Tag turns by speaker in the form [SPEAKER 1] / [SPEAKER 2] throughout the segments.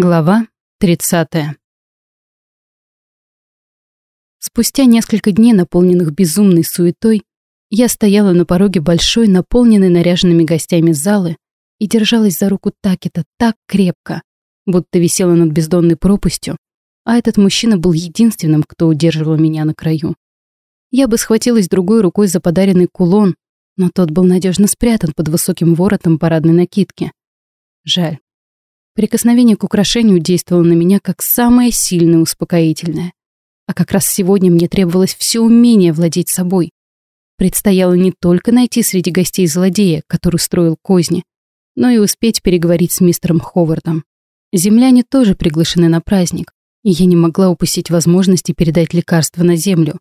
[SPEAKER 1] Глава 30. Спустя несколько дней, наполненных безумной суетой, я стояла на пороге большой, наполненной наряженными гостями залы и держалась за руку Такета так крепко, будто висела над бездонной пропастью, а этот мужчина был единственным, кто удерживал меня на краю. Я бы схватилась другой рукой за подаренный кулон, но тот был надежно спрятан под высоким воротом парадной накидки. Жаль. Прикосновение к украшению действовало на меня как самое сильное успокоительное. А как раз сегодня мне требовалось все умение владеть собой. Предстояло не только найти среди гостей злодея, который строил козни, но и успеть переговорить с мистером Ховардом. Земляне тоже приглашены на праздник, и я не могла упустить возможности передать лекарство на землю.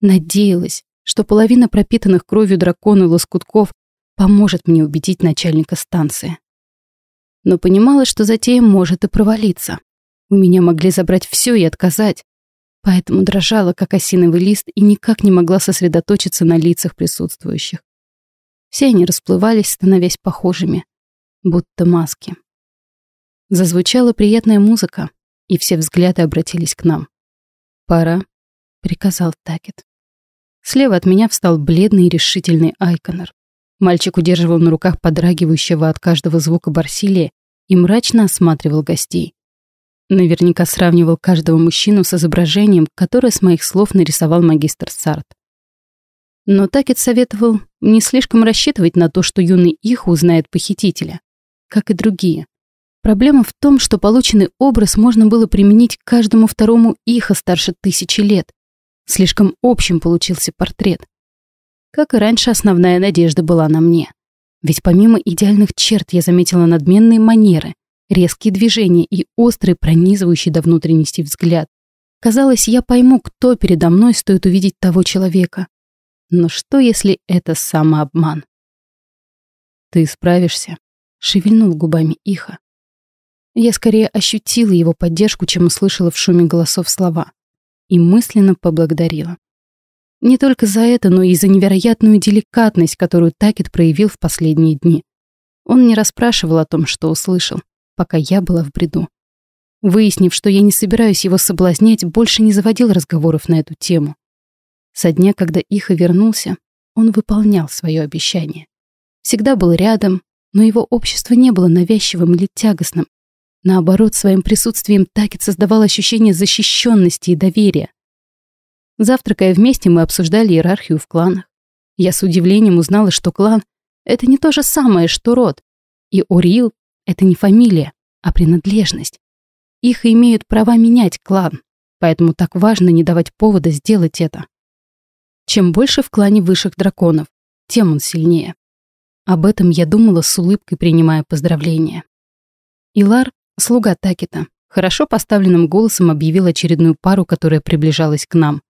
[SPEAKER 1] Надеялась, что половина пропитанных кровью дракона лоскутков поможет мне убедить начальника станции но понимала, что затея может и провалиться. У меня могли забрать все и отказать. Поэтому дрожала, как осиновый лист, и никак не могла сосредоточиться на лицах присутствующих. Все они расплывались, становясь похожими, будто маски. Зазвучала приятная музыка, и все взгляды обратились к нам. «Пора», — приказал Такет. Слева от меня встал бледный и решительный Айконор. Мальчик удерживал на руках подрагивающего от каждого звука Барсилия и мрачно осматривал гостей. Наверняка сравнивал каждого мужчину с изображением, которое с моих слов нарисовал магистр Сарт. Но Такет советовал не слишком рассчитывать на то, что юный их узнает похитителя, как и другие. Проблема в том, что полученный образ можно было применить к каждому второму иха старше тысячи лет. Слишком общим получился портрет. Как и раньше, основная надежда была на мне. Ведь помимо идеальных черт я заметила надменные манеры, резкие движения и острый, пронизывающий до внутренности взгляд. Казалось, я пойму, кто передо мной стоит увидеть того человека. Но что, если это самообман? «Ты справишься», — шевельнул губами Иха. Я скорее ощутила его поддержку, чем услышала в шуме голосов слова. И мысленно поблагодарила. Не только за это, но и за невероятную деликатность, которую Такет проявил в последние дни. Он не расспрашивал о том, что услышал, пока я была в бреду. Выяснив, что я не собираюсь его соблазнять, больше не заводил разговоров на эту тему. Со дня, когда Иха вернулся, он выполнял свое обещание. Всегда был рядом, но его общество не было навязчивым или тягостным. Наоборот, своим присутствием Такет создавал ощущение защищенности и доверия. Завтракая вместе, мы обсуждали иерархию в кланах. Я с удивлением узнала, что клан — это не то же самое, что род. И Орил — это не фамилия, а принадлежность. Их имеют права менять клан, поэтому так важно не давать повода сделать это. Чем больше в клане высших драконов, тем он сильнее. Об этом я думала с улыбкой, принимая поздравления. Илар, слуга Такита, хорошо поставленным голосом объявил очередную пару, которая приближалась к нам.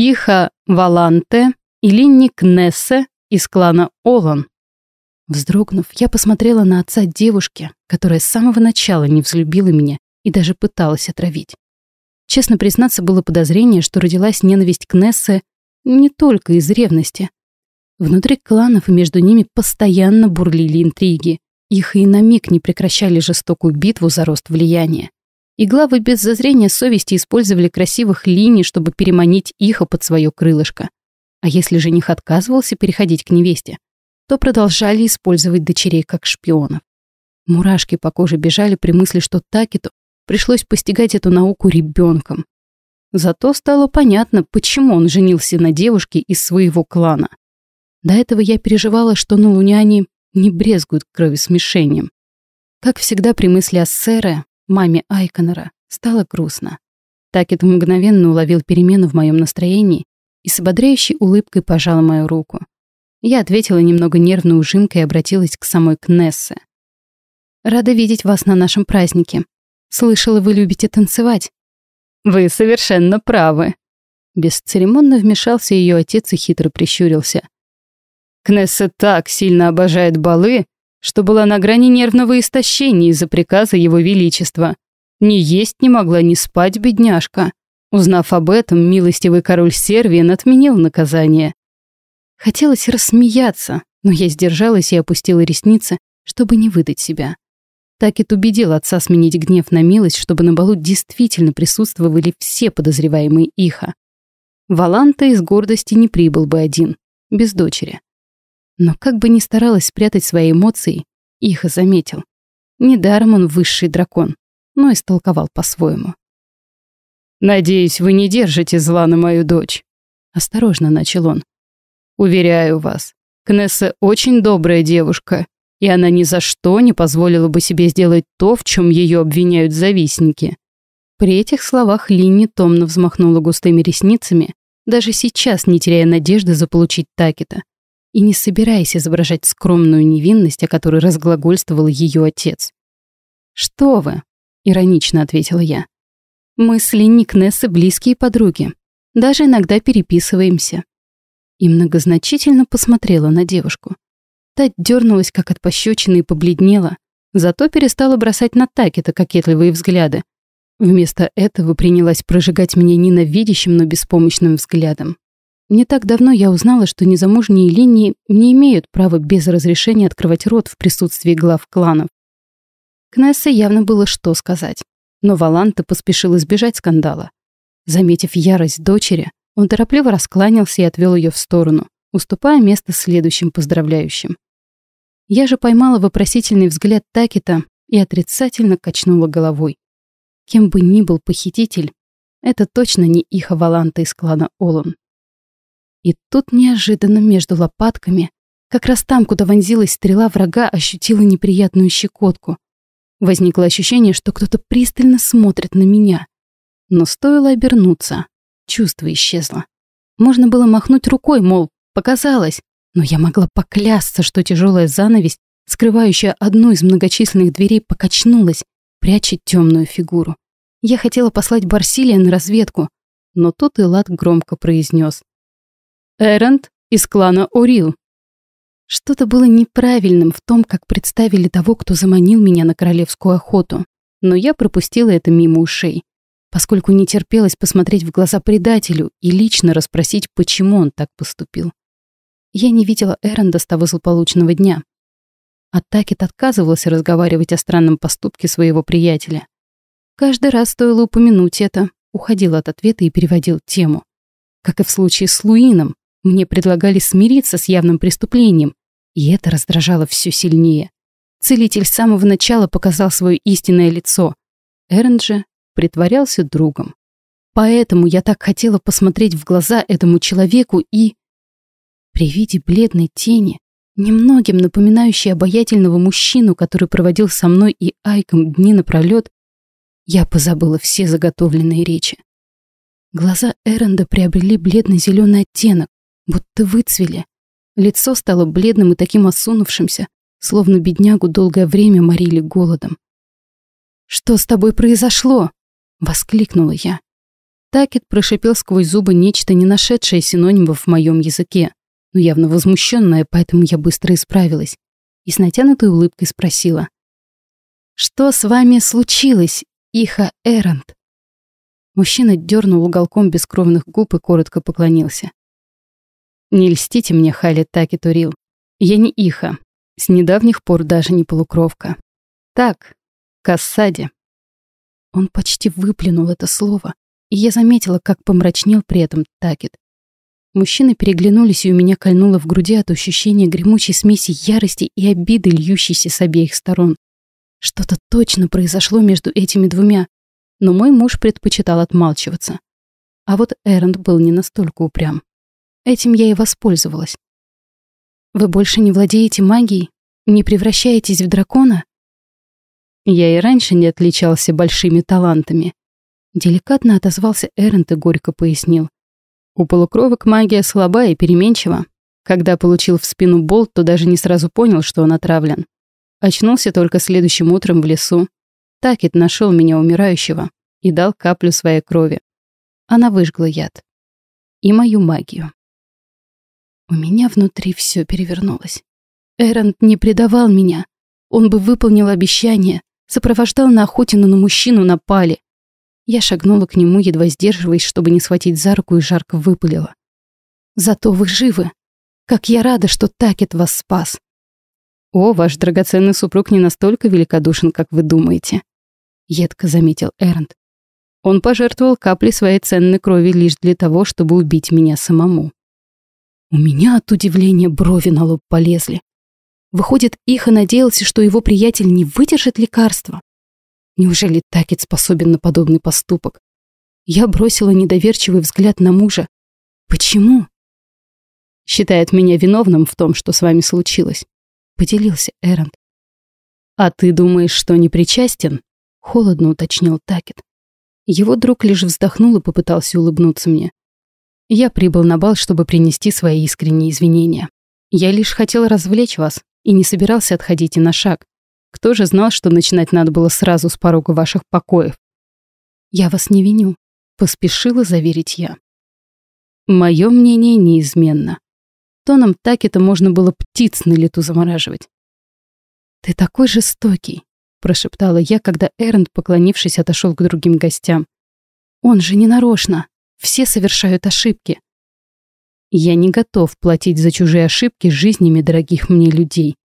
[SPEAKER 1] Иха Валанте и Линни Кнессе из клана Олан. Вздрогнув, я посмотрела на отца девушки, которая с самого начала не взлюбила меня и даже пыталась отравить. Честно признаться, было подозрение, что родилась ненависть к Нессе не только из ревности. Внутри кланов и между ними постоянно бурлили интриги. Их и на миг не прекращали жестокую битву за рост влияния. И главы без зазрения совести использовали красивых линий, чтобы переманить их под свое крылышко. А если жених отказывался переходить к невесте, то продолжали использовать дочерей как шпионов. Мурашки по коже бежали при мысли, что Такиту пришлось постигать эту науку ребенком. Зато стало понятно, почему он женился на девушке из своего клана. До этого я переживала, что на Луняне не брезгуют кровосмешением. Как всегда при мысли о Сэре, маме Айконора, стало грустно. Такет мгновенно уловил перемену в моем настроении и с ободряющей улыбкой пожал мою руку. Я ответила немного нервной ужимкой и обратилась к самой Кнессе. «Рада видеть вас на нашем празднике. Слышала, вы любите танцевать». «Вы совершенно правы». Бесцеремонно вмешался ее отец и хитро прищурился. «Кнесса так сильно обожает балы, что была на грани нервного истощения из-за приказа его величества. Ни есть не могла, ни спать бедняжка. Узнав об этом, милостивый король Сервиен отменил наказание. Хотелось рассмеяться, но я сдержалась и опустила ресницы, чтобы не выдать себя. Такет убедил отца сменить гнев на милость, чтобы на балу действительно присутствовали все подозреваемые Иха. Валанта из гордости не прибыл бы один, без дочери. Но как бы ни старалась спрятать свои эмоции, Иха заметил. Недаром он высший дракон, но истолковал по-своему. «Надеюсь, вы не держите зла на мою дочь», — осторожно начал он. «Уверяю вас, Кнесса очень добрая девушка, и она ни за что не позволила бы себе сделать то, в чем ее обвиняют завистники». При этих словах Линни томно взмахнула густыми ресницами, даже сейчас не теряя надежды заполучить Такета, и не собираясь изображать скромную невинность, о которой разглагольствовал ее отец. «Что вы?» — иронично ответила я. Мы с Линни Кнессы близкие подруги. Даже иногда переписываемся. И многозначительно посмотрела на девушку. Та дернулась, как от пощечины, и побледнела. Зато перестала бросать на Такета кокетливые взгляды. Вместо этого принялась прожигать меня ненавидящим, но беспомощным взглядом. Не так давно я узнала, что незамужние линии не имеют права без разрешения открывать рот в присутствии глав кланов. Кнессе явно было что сказать. Но Валанта поспешил избежать скандала. Заметив ярость дочери, он торопливо раскланялся и отвел ее в сторону, уступая место следующим поздравляющим. Я же поймала вопросительный взгляд Такита и отрицательно качнула головой. Кем бы ни был похититель, это точно не Иха Валанта из клана Олон. И тут неожиданно между лопатками, как раз там, куда вонзилась стрела врага, ощутила неприятную щекотку. Возникло ощущение, что кто-то пристально смотрит на меня. Но стоило обернуться, чувство исчезло. Можно было махнуть рукой, мол, показалось, но я могла поклясться, что тяжелая занавесь, скрывающая одну из многочисленных дверей, покачнулась, пряча темную фигуру. Я хотела послать Барсилия на разведку, но тут Илат громко произнес. «Эренд из клана Орил». Что-то было неправильным в том, как представили того, кто заманил меня на королевскую охоту, но я пропустила это мимо ушей, поскольку не терпелось посмотреть в глаза предателю и лично расспросить, почему он так поступил. Я не видела Эренда с того злополучного дня. А Такет отказывался разговаривать о странном поступке своего приятеля. Каждый раз стоило упомянуть это, уходил от ответа и переводил тему. Как и в случае с Луином, мне предлагали смириться с явным преступлением, и это раздражало все сильнее. Целитель с самого начала показал свое истинное лицо. Эрн же притворялся другом. Поэтому я так хотела посмотреть в глаза этому человеку и... При виде бледной тени, немногим напоминающей обаятельного мужчину, который проводил со мной и Айком дни напролет, я позабыла все заготовленные речи. Глаза Эренда приобрели бледно-зеленый оттенок, будто выцвели. Лицо стало бледным и таким осунувшимся, словно беднягу долгое время морили голодом. «Что с тобой произошло?» — воскликнула я. Такет прошипел сквозь зубы нечто, не нашедшее синонимов в моем языке, но явно возмущенное, поэтому я быстро исправилась и с натянутой улыбкой спросила. «Что с вами случилось, Иха Эрант?» Мужчина дернул уголком бескровных губ и коротко поклонился. Не льстите мне, Хали Таки Турил. Я не Иха. С недавних пор даже не полукровка. Так, Кассади. Он почти выплюнул это слово, и я заметила, как помрачнел при этом Такет. Мужчины переглянулись, и у меня кольнуло в груди от ощущения гремучей смеси ярости и обиды, льющейся с обеих сторон. Что-то точно произошло между этими двумя, но мой муж предпочитал отмалчиваться. А вот Эрент был не настолько упрям. Этим я и воспользовалась. Вы больше не владеете магией? Не превращаетесь в дракона? Я и раньше не отличался большими талантами. Деликатно отозвался Эрент и горько пояснил. У полукровок магия слаба и переменчива. Когда получил в спину болт, то даже не сразу понял, что он отравлен. Очнулся только следующим утром в лесу. Такет нашел меня умирающего и дал каплю своей крови. Она выжгла яд. И мою магию. У меня внутри все перевернулось. Эрант не предавал меня. Он бы выполнил обещание, сопровождал на охоте, на мужчину напали. Я шагнула к нему, едва сдерживаясь, чтобы не схватить за руку и жарко выпалила. «Зато вы живы. Как я рада, что Такет вас спас!» О, ваш драгоценный супруг не настолько великодушен, как вы думаете, едко заметил Эрнт. Он пожертвовал каплей своей ценной крови лишь для того, чтобы убить меня самому. У меня от удивления брови на лоб полезли. Выходит, Иха надеялся, что его приятель не выдержит лекарства. Неужели Такет способен на подобный поступок? Я бросила недоверчивый взгляд на мужа. Почему? Считает меня виновным в том, что с вами случилось. Поделился Эрент. А ты думаешь, что не причастен? Холодно уточнил Такет. Его друг лишь вздохнул и попытался улыбнуться мне. Я прибыл на бал, чтобы принести свои искренние извинения. Я лишь хотел развлечь вас и не собирался отходить и на шаг. Кто же знал, что начинать надо было сразу с порога ваших покоев? Я вас не виню, поспешила заверить я. Мое мнение неизменно. Тоном так это можно было птиц на лету замораживать. «Ты такой жестокий», — прошептала я, когда Эрнд, поклонившись, отошел к другим гостям. «Он же не нарочно. Все совершают ошибки. Я не готов платить за чужие ошибки жизнями дорогих мне людей.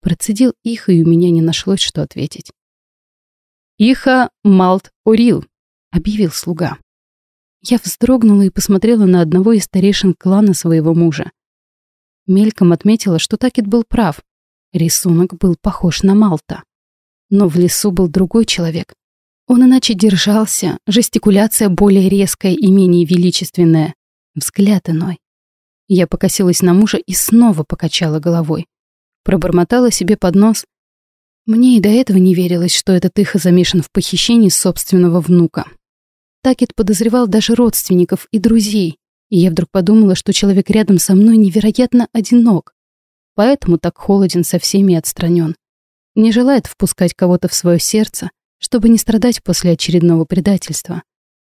[SPEAKER 1] Процедил их, и у меня не нашлось, что ответить. «Иха Малт Орил», — объявил слуга. Я вздрогнула и посмотрела на одного из старейшин клана своего мужа. Мельком отметила, что Такет был прав. Рисунок был похож на Малта. Но в лесу был другой человек, он иначе держался, жестикуляция более резкая и менее величественная, взгляд иной. Я покосилась на мужа и снова покачала головой. Пробормотала себе под нос. Мне и до этого не верилось, что этот Иха замешан в похищении собственного внука. Такет подозревал даже родственников и друзей, и я вдруг подумала, что человек рядом со мной невероятно одинок, поэтому так холоден со всеми и отстранен. Не желает впускать кого-то в свое сердце, чтобы не страдать после очередного предательства.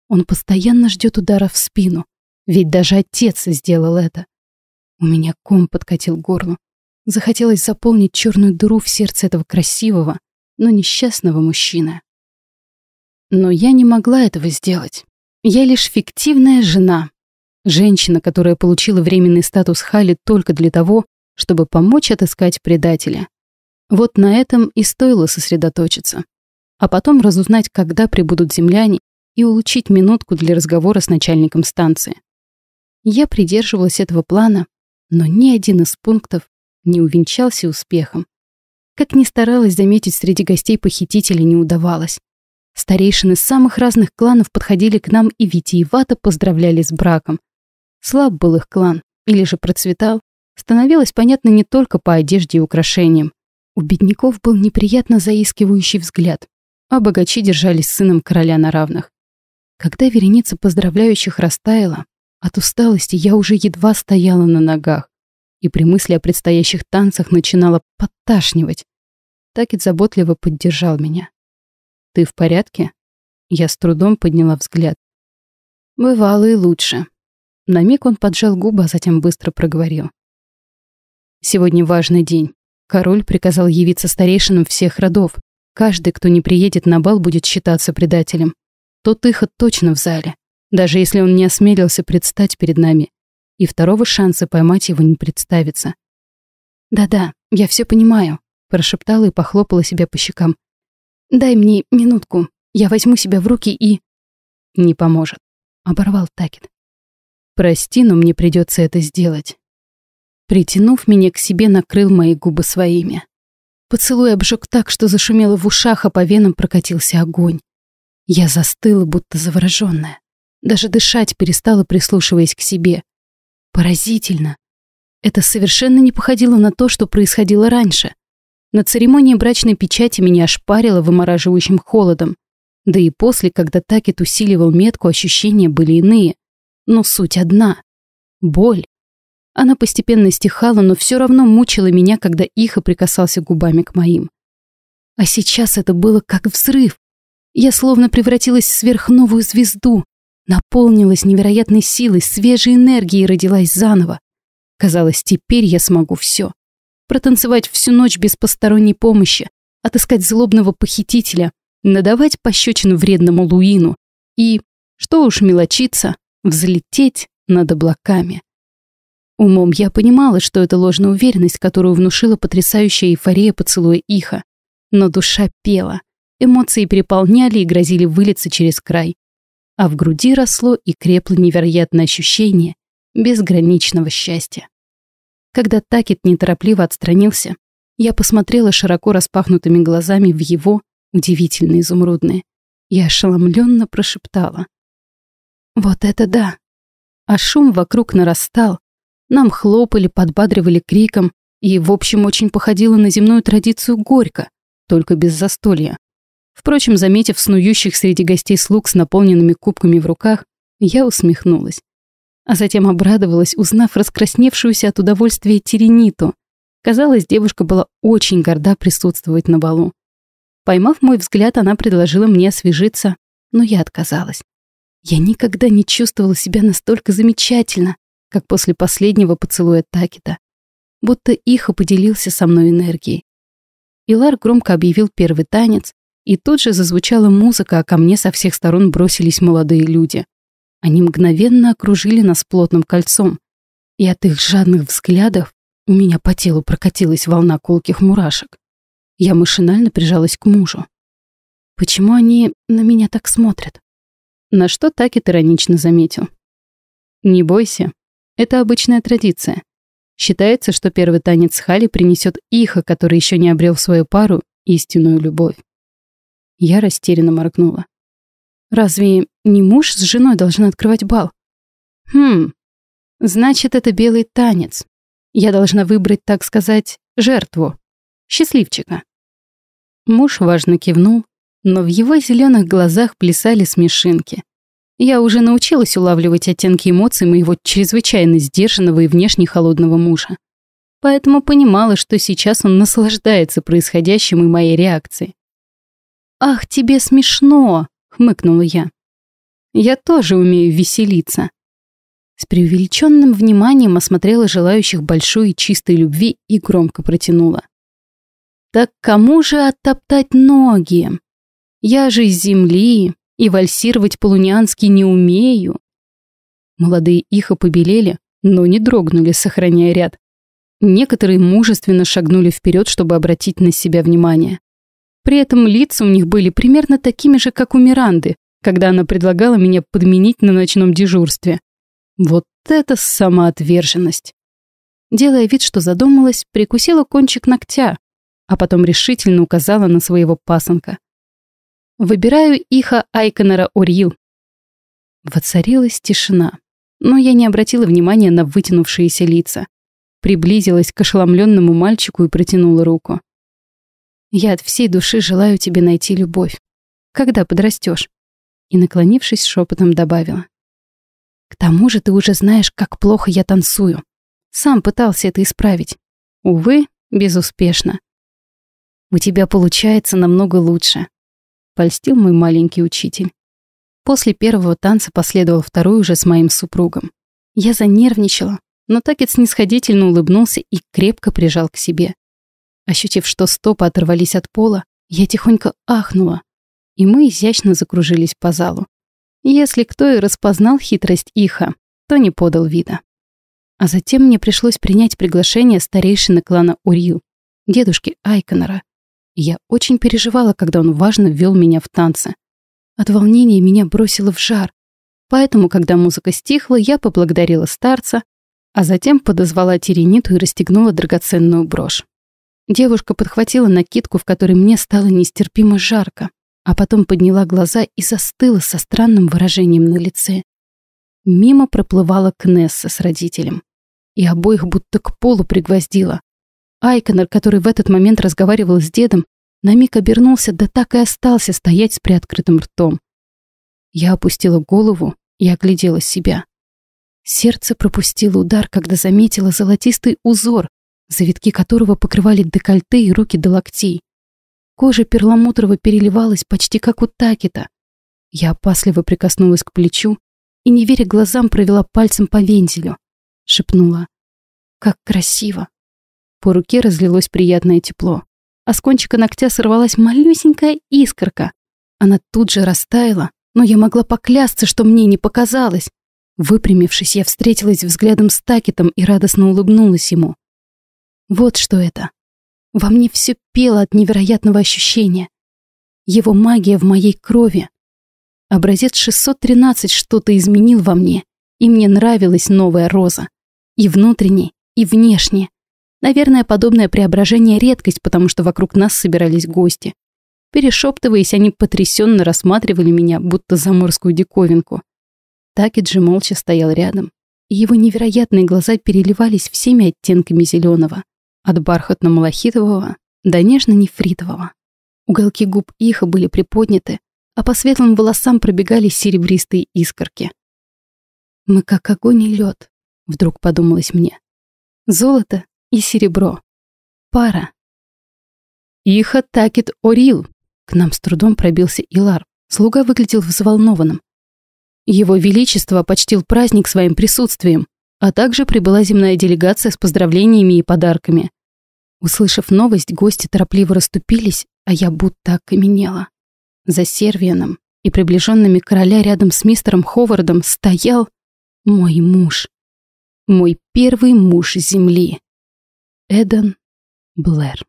[SPEAKER 1] Он постоянно ждет удара в спину, ведь даже отец сделал это. У меня ком подкатил горло. Захотелось заполнить черную дыру в сердце этого красивого, но несчастного мужчины. Но я не могла этого сделать. Я лишь фиктивная жена. Женщина, которая получила временный статус Хали только для того, чтобы помочь отыскать предателя. Вот на этом и стоило сосредоточиться а потом разузнать, когда прибудут земляне, и улучшить минутку для разговора с начальником станции. Я придерживалась этого плана, но ни один из пунктов не увенчался успехом. Как ни старалась заметить среди гостей похитителей, не удавалось. Старейшины самых разных кланов подходили к нам и витиевато поздравляли с браком. Слаб был их клан, или же процветал, становилось понятно не только по одежде и украшениям. У бедняков был неприятно заискивающий взгляд, а богачи держались с сыном короля на равных. Когда вереница поздравляющих растаяла, от усталости я уже едва стояла на ногах и при мысли о предстоящих танцах начинала подташнивать. Такет заботливо поддержал меня. «Ты в порядке?» Я с трудом подняла взгляд. Бывало и лучше. На миг он поджал губы, а затем быстро проговорил. «Сегодня важный день. Король приказал явиться старейшинам всех родов, Каждый, кто не приедет на бал, будет считаться предателем. Тот Иха точно в зале, даже если он не осмелился предстать перед нами. И второго шанса поймать его не представится. «Да-да, я все понимаю», — прошептала и похлопала себя по щекам. «Дай мне минутку, я возьму себя в руки и...» «Не поможет», — оборвал Такет. «Прости, но мне придется это сделать». Притянув меня к себе, накрыл мои губы своими. Поцелуй обжег так, что зашумело в ушах, а по венам прокатился огонь. Я застыла, будто завороженная. Даже дышать перестала, прислушиваясь к себе. Поразительно. Это совершенно не походило на то, что происходило раньше. На церемонии брачной печати меня ошпарило вымораживающим холодом. Да и после, когда Такет усиливал метку, ощущения были иные. Но суть одна — боль. Она постепенно стихала, но все равно мучила меня, когда Иха прикасался губами к моим. А сейчас это было как взрыв. Я словно превратилась в сверхновую звезду, наполнилась невероятной силой, свежей энергией родилась заново. Казалось, теперь я смогу все. Протанцевать всю ночь без посторонней помощи, отыскать злобного похитителя, надавать пощечину вредному Луину и, что уж мелочиться, взлететь над облаками. Умом я понимала, что это ложная уверенность, которую внушила потрясающая эйфория поцелуя Иха. Но душа пела. Эмоции переполняли и грозили вылиться через край. А в груди росло и крепло невероятное ощущение безграничного счастья. Когда Такет неторопливо отстранился, я посмотрела широко распахнутыми глазами в его, удивительно изумрудные, и ошеломленно прошептала. «Вот это да!» А шум вокруг нарастал, нам хлопали, подбадривали криком, и, в общем, очень походило на земную традицию горько, только без застолья. Впрочем, заметив снующих среди гостей слуг с наполненными кубками в руках, я усмехнулась. А затем обрадовалась, узнав раскрасневшуюся от удовольствия Терениту. Казалось, девушка была очень горда присутствовать на балу. Поймав мой взгляд, она предложила мне освежиться, но я отказалась. Я никогда не чувствовала себя настолько замечательно, как после последнего поцелуя Такита. Будто Иха поделился со мной энергией. Илар громко объявил первый танец, и тут же зазвучала музыка, а ко мне со всех сторон бросились молодые люди. Они мгновенно окружили нас плотным кольцом, и от их жадных взглядов у меня по телу прокатилась волна колких мурашек. Я машинально прижалась к мужу. Почему они на меня так смотрят? На что Такит иронично заметил. «Не бойся, это обычная традиция. Считается, что первый танец Хали принесет Иха, который еще не обрел свою пару, истинную любовь. Я растерянно моргнула. Разве не муж с женой должны открывать бал? Хм, значит, это белый танец. Я должна выбрать, так сказать, жертву. Счастливчика. Муж важно кивнул, но в его зеленых глазах плясали смешинки. Я уже научилась улавливать оттенки эмоций моего чрезвычайно сдержанного и внешне холодного мужа. Поэтому понимала, что сейчас он наслаждается происходящим и моей реакцией. «Ах, тебе смешно!» — хмыкнула я. «Я тоже умею веселиться». С преувеличенным вниманием осмотрела желающих большой и чистой любви и громко протянула. «Так кому же оттоптать ноги? Я же из земли, и вальсировать полуниански не умею. Молодые ихо побелели, но не дрогнули, сохраняя ряд. Некоторые мужественно шагнули вперед, чтобы обратить на себя внимание. При этом лица у них были примерно такими же, как у Миранды, когда она предлагала меня подменить на ночном дежурстве. Вот это самоотверженность. Делая вид, что задумалась, прикусила кончик ногтя, а потом решительно указала на своего пасынка. Выбираю Иха Айконера Орил. Воцарилась тишина, но я не обратила внимания на вытянувшиеся лица. Приблизилась к ошеломленному мальчику и протянула руку. «Я от всей души желаю тебе найти любовь. Когда подрастешь?» И, наклонившись, шепотом добавила. «К тому же ты уже знаешь, как плохо я танцую. Сам пытался это исправить. Увы, безуспешно. У тебя получается намного лучше польстил мой маленький учитель. После первого танца последовал второй уже с моим супругом. Я занервничала, но Такет снисходительно улыбнулся и крепко прижал к себе. Ощутив, что стопы оторвались от пола, я тихонько ахнула, и мы изящно закружились по залу. Если кто и распознал хитрость Иха, то не подал вида. А затем мне пришлось принять приглашение старейшины клана Урил, дедушки Айконора, я очень переживала, когда он важно ввел меня в танцы. От волнения меня бросило в жар. Поэтому, когда музыка стихла, я поблагодарила старца, а затем подозвала Терениту и расстегнула драгоценную брошь. Девушка подхватила накидку, в которой мне стало нестерпимо жарко, а потом подняла глаза и застыла со странным выражением на лице. Мимо проплывала Кнесса с родителем. И обоих будто к полу пригвоздила. Айконер, который в этот момент разговаривал с дедом, на миг обернулся, да так и остался стоять с приоткрытым ртом. Я опустила голову и оглядела себя. Сердце пропустило удар, когда заметила золотистый узор, завитки которого покрывали декольте и руки до локтей. Кожа перламутрово переливалась почти как у Такета. Я опасливо прикоснулась к плечу и, не веря глазам, провела пальцем по вензелю. Шепнула. «Как красиво!» По руке разлилось приятное тепло, а с кончика ногтя сорвалась малюсенькая искорка. Она тут же растаяла, но я могла поклясться, что мне не показалось. Выпрямившись, я встретилась взглядом с Такетом и радостно улыбнулась ему. Вот что это. Во мне все пело от невероятного ощущения. Его магия в моей крови. Образец 613 что-то изменил во мне, и мне нравилась новая роза. И внутренне, и внешне. Наверное, подобное преображение — редкость, потому что вокруг нас собирались гости. Перешептываясь, они потрясенно рассматривали меня, будто заморскую диковинку. Такиджи молча стоял рядом, и его невероятные глаза переливались всеми оттенками зеленого, от бархатно-малахитового до нежно-нефритового. Уголки губ Иха были приподняты, а по светлым волосам пробегали серебристые искорки. «Мы как огонь и лед», — вдруг подумалось мне. «Золото и серебро. Пара». «Иха такит орил», — к нам с трудом пробился Илар. Слуга выглядел взволнованным. Его Величество почтил праздник своим присутствием, а также прибыла земная делегация с поздравлениями и подарками. Услышав новость, гости торопливо расступились, а я будто окаменела. За Сервианом и приближенными короля рядом с мистером Ховардом стоял мой муж. Мой первый муж Земли. Эден Блэр.